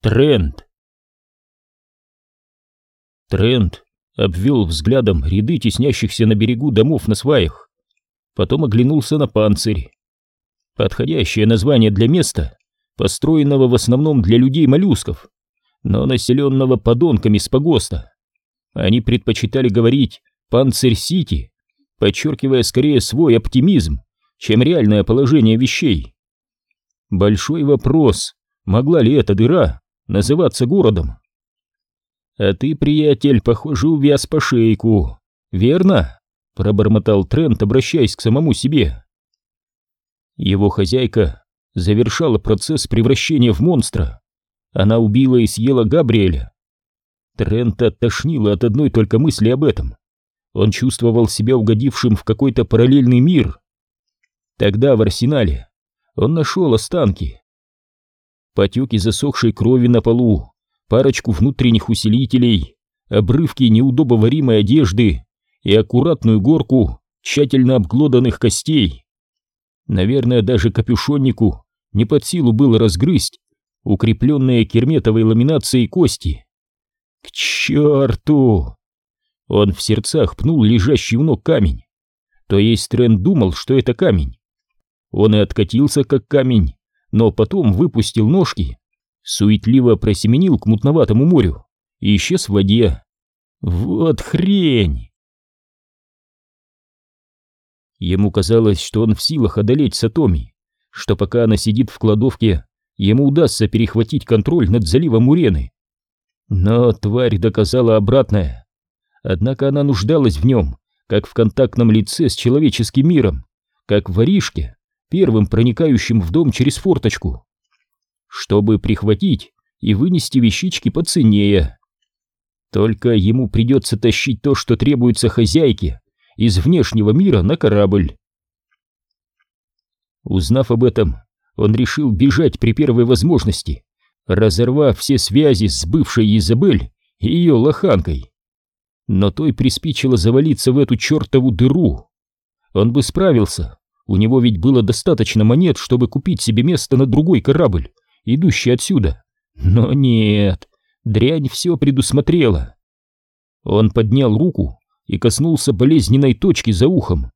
Тренд. Тренд обвел взглядом ряды теснящихся на берегу домов на сваях, потом оглянулся на панцирь. Подходящее название для места, построенного в основном для людей-моллюсков, но населенного подонками с погоста. Они предпочитали говорить «Панцирь-Сити», подчеркивая скорее свой оптимизм, чем реальное положение вещей. Большой вопрос, могла ли эта дыра называться городом. А ты, приятель, похоже, увяз по шейку, верно? Пробормотал Трент, обращаясь к самому себе. Его хозяйка завершала процесс превращения в монстра. Она убила и съела Габриэля. Трента тошнило от одной только мысли об этом. Он чувствовал себя угодившим в какой-то параллельный мир. Тогда в арсенале он нашел останки, потеки засохшей крови на полу, парочку внутренних усилителей, обрывки неудобоваримой одежды и аккуратную горку тщательно обглоданных костей. Наверное, даже капюшоннику не под силу было разгрызть укрепленные керметовой ламинацией кости. К черту! Он в сердцах пнул лежащий у ног камень. То есть Трент думал, что это камень. Он и откатился, как камень, но потом выпустил ножки, суетливо просеменил к мутноватому морю и исчез в воде. Вот хрень! Ему казалось, что он в силах одолеть Сатоми, что пока она сидит в кладовке, ему удастся перехватить контроль над заливом Мурены. Но тварь доказала обратное. Однако она нуждалась в нем, как в контактном лице с человеческим миром, как в воришке, первым проникающим в дом через форточку, чтобы прихватить и вынести вещички поценнее. Только ему придется тащить то, что требуется хозяйке, из внешнего мира на корабль. Узнав об этом, он решил бежать при первой возможности, разорвав все связи с бывшей Изабель и ее лоханкой. Но той приспичило завалиться в эту чертову дыру. Он бы справился, у него ведь было достаточно монет, чтобы купить себе место на другой корабль, идущий отсюда. Но нет, дрянь все предусмотрела. Он поднял руку и коснулся болезненной точки за ухом.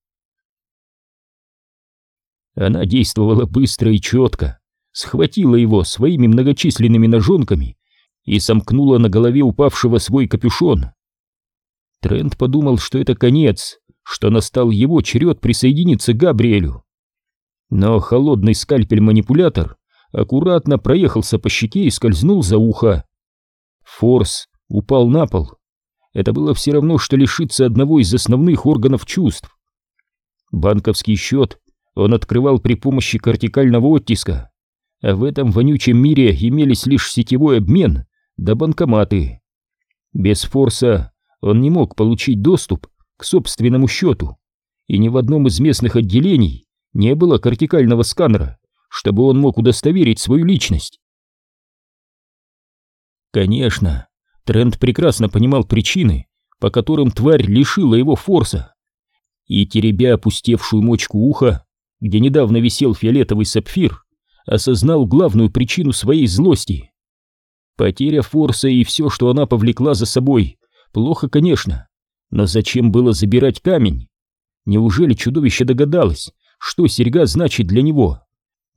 Она действовала быстро и четко, схватила его своими многочисленными ножонками и сомкнула на голове упавшего свой капюшон. Трент подумал, что это конец, что настал его черед присоединиться к Габриэлю. Но холодный скальпель-манипулятор аккуратно проехался по щеке и скользнул за ухо. Форс упал на пол. Это было все равно, что лишиться одного из основных органов чувств. Банковский счет он открывал при помощи кортикального оттиска, а в этом вонючем мире имелись лишь сетевой обмен да банкоматы. Без форса он не мог получить доступ к собственному счету, и ни в одном из местных отделений не было кортикального сканера, чтобы он мог удостоверить свою личность. Конечно, Трент прекрасно понимал причины, по которым тварь лишила его форса, и, теребя опустевшую мочку уха, где недавно висел фиолетовый сапфир, осознал главную причину своей злости. Потеря форса и все, что она повлекла за собой, плохо, конечно, но зачем было забирать камень? Неужели чудовище догадалось, что серьга значит для него?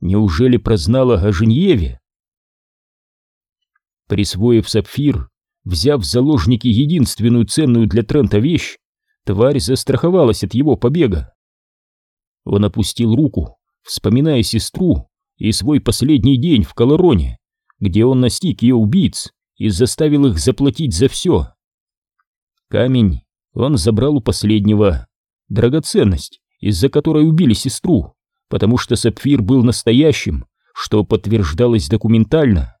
Неужели прознала о Женьеве? Присвоив сапфир, взяв в заложники единственную ценную для Трента вещь, тварь застраховалась от его побега. Он опустил руку, вспоминая сестру и свой последний день в Колороне, где он настиг ее убийц и заставил их заплатить за все. Камень он забрал у последнего драгоценность, из-за которой убили сестру, потому что сапфир был настоящим, что подтверждалось документально.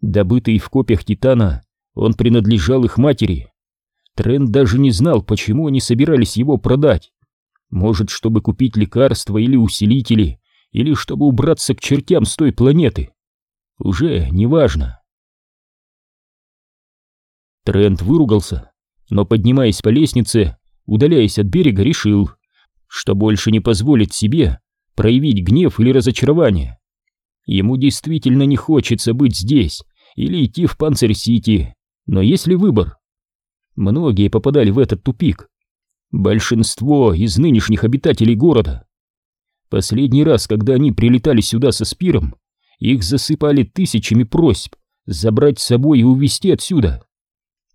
Добытый в копиях Титана, он принадлежал их матери. Трент даже не знал, почему они собирались его продать. Может, чтобы купить лекарства или усилители, или чтобы убраться к чертям с той планеты. Уже неважно. Трент выругался но, поднимаясь по лестнице, удаляясь от берега, решил, что больше не позволит себе проявить гнев или разочарование. Ему действительно не хочется быть здесь, или идти в Панцирь-Сити, но есть ли выбор? Многие попадали в этот тупик. Большинство из нынешних обитателей города. Последний раз, когда они прилетали сюда со Спиром, их засыпали тысячами просьб забрать с собой и увезти отсюда.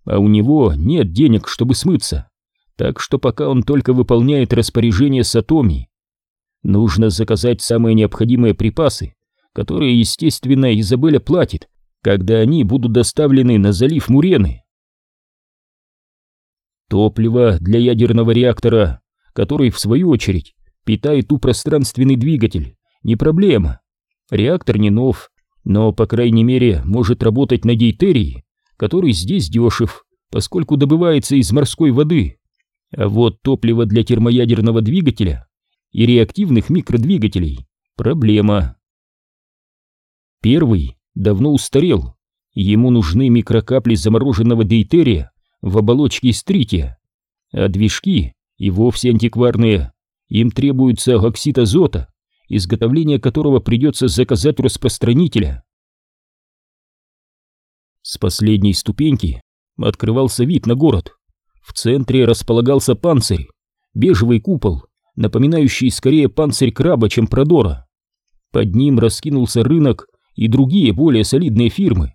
А у него нет денег, чтобы смыться, так что пока он только выполняет распоряжение Сатоми. Нужно заказать самые необходимые припасы, которые, естественно, Изабелля платит, когда они будут доставлены на залив Мурены. Топливо для ядерного реактора, который, в свою очередь, питает ту пространственный двигатель, не проблема. Реактор не нов, но, по крайней мере, может работать на дейтерии, который здесь дешев, поскольку добывается из морской воды. А вот топливо для термоядерного двигателя и реактивных микродвигателей – проблема. Первый давно устарел, ему нужны микрокапли замороженного дейтерия в оболочке из трития, а движки и вовсе антикварные, им требуется оксид азота, изготовление которого придется заказать у распространителя. С последней ступеньки открывался вид на город. В центре располагался панцирь, бежевый купол, напоминающий скорее панцирь краба, чем продора. Под ним раскинулся рынок и другие более солидные фирмы.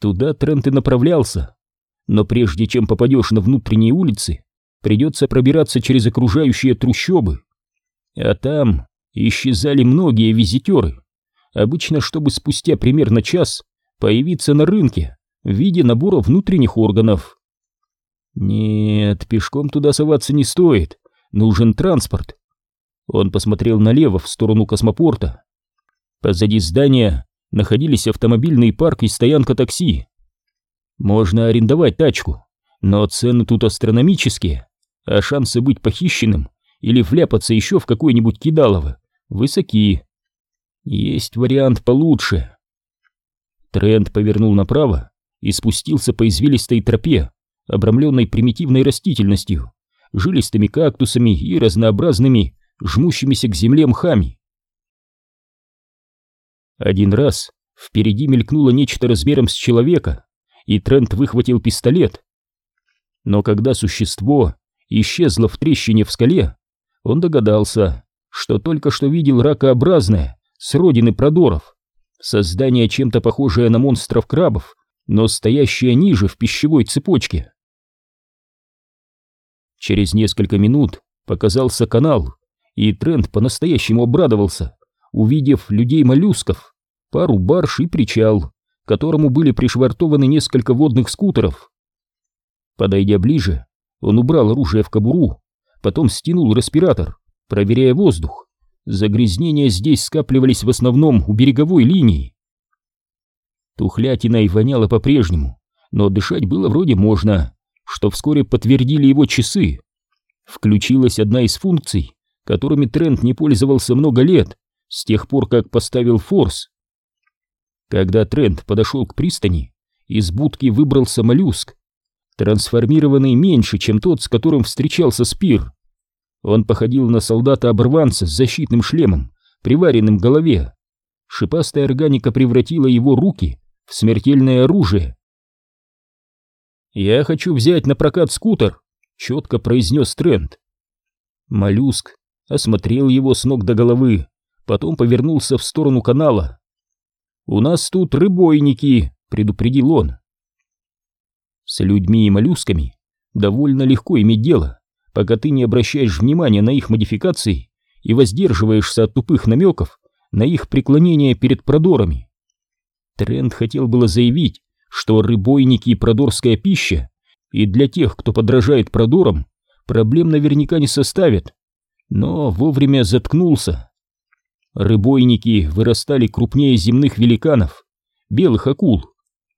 Туда Трент и направлялся. Но прежде чем попадешь на внутренние улицы, придется пробираться через окружающие трущобы. А там исчезали многие визитеры, обычно чтобы спустя примерно час появиться на рынке в виде набора внутренних органов. Нет, пешком туда соваться не стоит, нужен транспорт. Он посмотрел налево в сторону космопорта. Позади здания находились автомобильный парк и стоянка такси. Можно арендовать тачку, но цены тут астрономические, а шансы быть похищенным или вляпаться еще в какое-нибудь кидалово высоки. Есть вариант получше. Тренд повернул направо и спустился по извилистой тропе, обрамленной примитивной растительностью, жилистыми кактусами и разнообразными, жмущимися к земле мхами. Один раз впереди мелькнуло нечто размером с человека, и Трент выхватил пистолет. Но когда существо исчезло в трещине в скале, он догадался, что только что видел ракообразное с родины продоров, создание чем-то похожее на монстров крабов, но стоящее ниже в пищевой цепочке. Через несколько минут показался канал, и Трент по-настоящему обрадовался, увидев людей-моллюсков, пару барж и причал, к которому были пришвартованы несколько водных скутеров. Подойдя ближе, он убрал оружие в кобуру, потом стянул респиратор проверяя воздух. Загрязнения здесь скапливались в основном у береговой линии. Тухлятиной воняло по-прежнему, но дышать было вроде можно, что вскоре подтвердили его часы. Включилась одна из функций, которыми Трент не пользовался много лет, с тех пор, как поставил форс. Когда Трент подошел к пристани, из будки выбрался моллюск, трансформированный меньше, чем тот, с которым встречался Спир. Он походил на солдата-оборванца с защитным шлемом, приваренным к голове. Шипастая органика превратила его руки в смертельное оружие. «Я хочу взять на прокат скутер», — четко произнес Трент. Моллюск осмотрел его с ног до головы, потом повернулся в сторону канала. «У нас тут рыбойники», — предупредил он. С людьми и моллюсками довольно легко иметь дело пока ты не обращаешь внимания на их модификации и воздерживаешься от тупых намеков на их преклонение перед продорами. Тренд хотел было заявить, что рыбойники и продорская пища и для тех, кто подражает продорам, проблем наверняка не составят, но вовремя заткнулся. Рыбойники вырастали крупнее земных великанов, белых акул,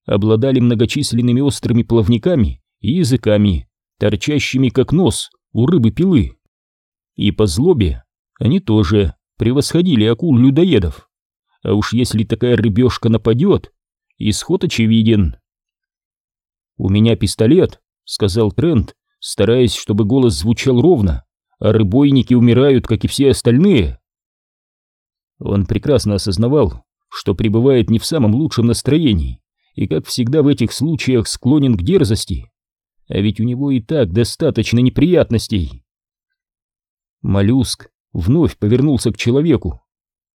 обладали многочисленными острыми плавниками и языками, торчащими как нос у рыбы-пилы. И по злобе они тоже превосходили акул-людоедов. А уж если такая рыбешка нападет, исход очевиден. «У меня пистолет», — сказал Трент, стараясь, чтобы голос звучал ровно, а рыбойники умирают, как и все остальные. Он прекрасно осознавал, что пребывает не в самом лучшем настроении и, как всегда в этих случаях, склонен к дерзости. А ведь у него и так достаточно неприятностей. Моллюск вновь повернулся к человеку.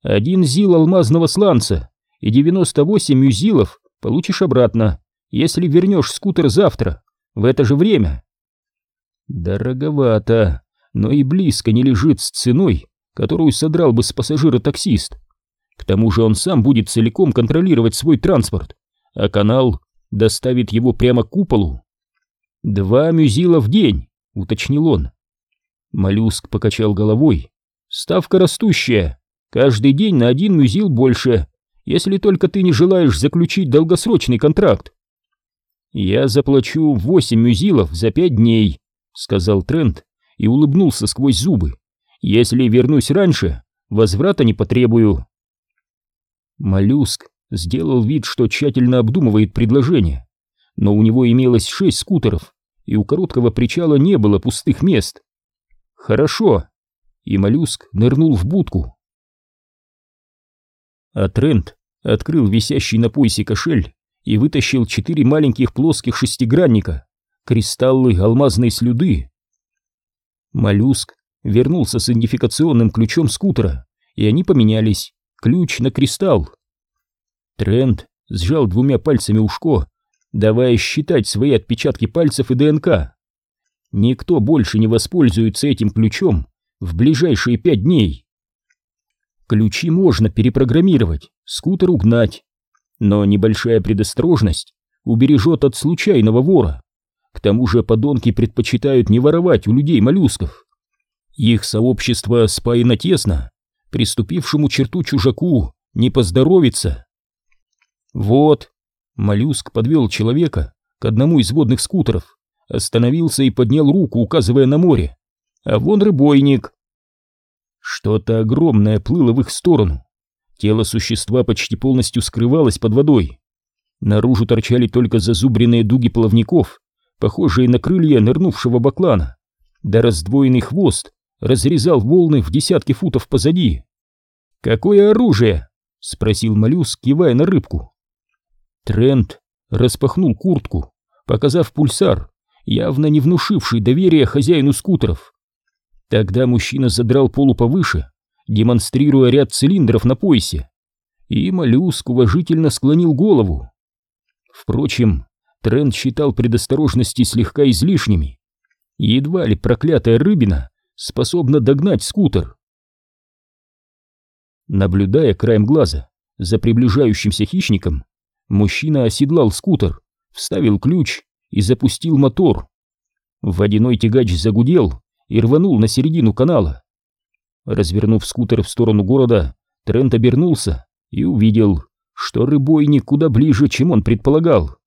Один зил алмазного сланца и 98 мюзилов получишь обратно, если вернешь скутер завтра, в это же время. Дороговато, но и близко не лежит с ценой, которую содрал бы с пассажира таксист. К тому же он сам будет целиком контролировать свой транспорт, а канал доставит его прямо к куполу. «Два мюзила в день», — уточнил он. Моллюск покачал головой. «Ставка растущая. Каждый день на один мюзил больше, если только ты не желаешь заключить долгосрочный контракт». «Я заплачу восемь мюзилов за пять дней», — сказал Трент и улыбнулся сквозь зубы. «Если вернусь раньше, возврата не потребую». Моллюск сделал вид, что тщательно обдумывает предложение, но у него имелось шесть скутеров, и у короткого причала не было пустых мест. «Хорошо», и моллюск нырнул в будку. А Трент открыл висящий на поясе кошель и вытащил четыре маленьких плоских шестигранника, кристаллы алмазной слюды. Моллюск вернулся с идентификационным ключом скутера, и они поменялись, ключ на кристалл. Трент сжал двумя пальцами ушко, давая считать свои отпечатки пальцев и ДНК. Никто больше не воспользуется этим ключом в ближайшие пять дней. Ключи можно перепрограммировать, скутер угнать, но небольшая предосторожность убережет от случайного вора. К тому же подонки предпочитают не воровать у людей-моллюсков. Их сообщество спаяно тесно, приступившему черту чужаку не поздоровится. Вот, моллюск подвел человека к одному из водных скутеров, остановился и поднял руку, указывая на море. А вон рыбойник. Что-то огромное плыло в их сторону. Тело существа почти полностью скрывалось под водой. Наружу торчали только зазубренные дуги плавников, похожие на крылья нырнувшего баклана. Да раздвоенный хвост разрезал волны в десятки футов позади. «Какое оружие?» — спросил моллюск, кивая на рыбку. Трент распахнул куртку, показав пульсар, явно не внушивший доверия хозяину скутеров. Тогда мужчина задрал полу повыше, демонстрируя ряд цилиндров на поясе, и моллюск уважительно склонил голову. Впрочем, Трент считал предосторожности слегка излишними. Едва ли проклятая рыбина способна догнать скутер. Наблюдая краем глаза за приближающимся хищником, мужчина оседлал скутер, вставил ключ и запустил мотор. Водяной тягач загудел и рванул на середину канала. Развернув скутер в сторону города, Трент обернулся и увидел, что рыбойник куда ближе, чем он предполагал.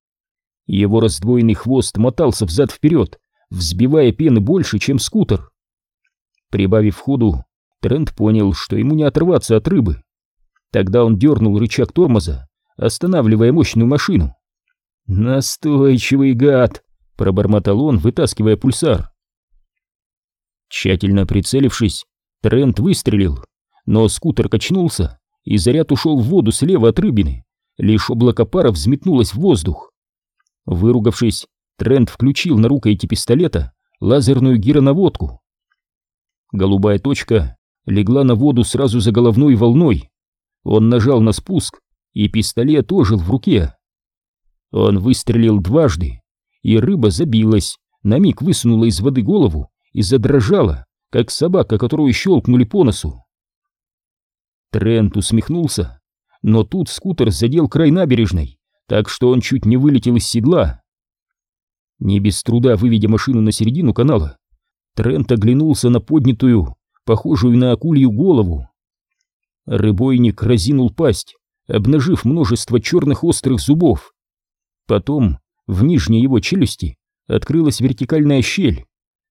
Его раздвоенный хвост мотался взад-вперед, взбивая пены больше, чем скутер. Прибавив ходу, Трент понял, что ему не оторваться от рыбы. Тогда он дернул рычаг тормоза, останавливая мощную машину. «Настойчивый гад!» — пробормотал он, вытаскивая пульсар. Тщательно прицелившись, Трент выстрелил, но скутер качнулся, и заряд ушел в воду слева от рыбины. Лишь облако пара взметнулось в воздух. Выругавшись, Трент включил на рукояти пистолета лазерную гиронаводку. Голубая точка легла на воду сразу за головной волной. Он нажал на спуск, и пистолет ожил в руке. Он выстрелил дважды, и рыба забилась, на миг высунула из воды голову и задрожала, как собака, которую щелкнули по носу. Трент усмехнулся, но тут скутер задел край набережной, так что он чуть не вылетел из седла. Не без труда выведя машину на середину канала, Трент оглянулся на поднятую, похожую на акулью голову. Рыбойник разинул пасть, обнажив множество черных острых зубов. Потом в нижней его челюсти открылась вертикальная щель.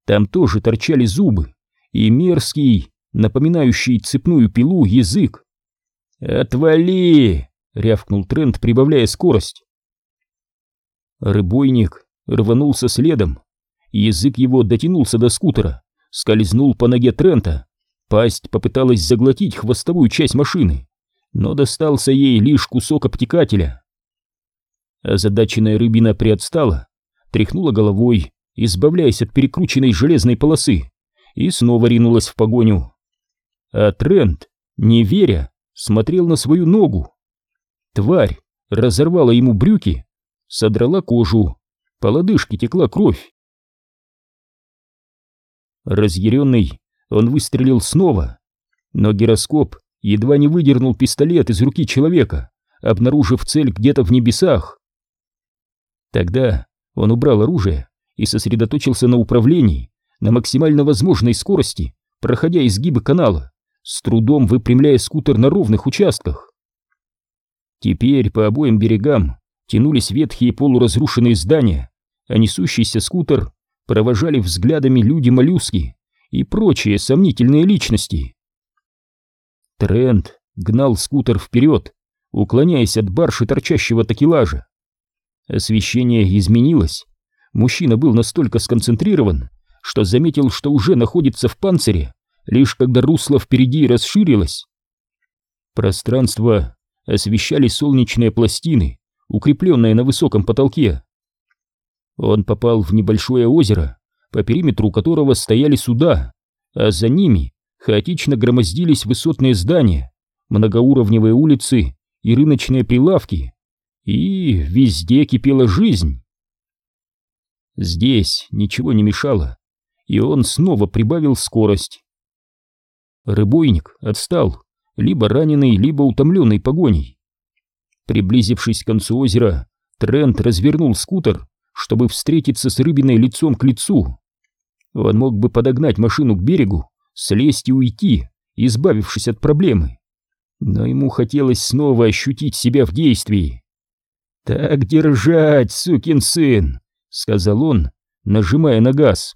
Там тоже торчали зубы и мерзкий, напоминающий цепную пилу, язык. «Отвали!» — рявкнул Трент, прибавляя скорость. Рыбойник рванулся следом. Язык его дотянулся до скутера, скользнул по ноге Трента. Пасть попыталась заглотить хвостовую часть машины, но достался ей лишь кусок обтекателя. Озадаченная рыбина приотстала, тряхнула головой, избавляясь от перекрученной железной полосы, и снова ринулась в погоню. А Трент, не веря, смотрел на свою ногу. Тварь разорвала ему брюки, содрала кожу, по лодыжке текла кровь. Разъяренный, он выстрелил снова, но гироскоп едва не выдернул пистолет из руки человека, обнаружив цель где-то в небесах. Тогда он убрал оружие и сосредоточился на управлении на максимально возможной скорости, проходя изгибы канала, с трудом выпрямляя скутер на ровных участках. Теперь по обоим берегам тянулись ветхие полуразрушенные здания, а несущийся скутер провожали взглядами люди-моллюски и прочие сомнительные личности. Трент гнал скутер вперед, уклоняясь от барши торчащего такелажа. Освещение изменилось. Мужчина был настолько сконцентрирован, что заметил, что уже находится в панцире, лишь когда русло впереди расширилось. Пространство освещали солнечные пластины, укрепленные на высоком потолке. Он попал в небольшое озеро, по периметру которого стояли суда, а за ними хаотично громоздились высотные здания, многоуровневые улицы и рыночные прилавки. И везде кипела жизнь. Здесь ничего не мешало, и он снова прибавил скорость. Рыбойник отстал, либо раненый, либо утомленный погоней. Приблизившись к концу озера, Трент развернул скутер чтобы встретиться с рыбиной лицом к лицу. Он мог бы подогнать машину к берегу, слезть и уйти, избавившись от проблемы. Но ему хотелось снова ощутить себя в действии. «Так держать, сукин сын!» — сказал он, нажимая на газ.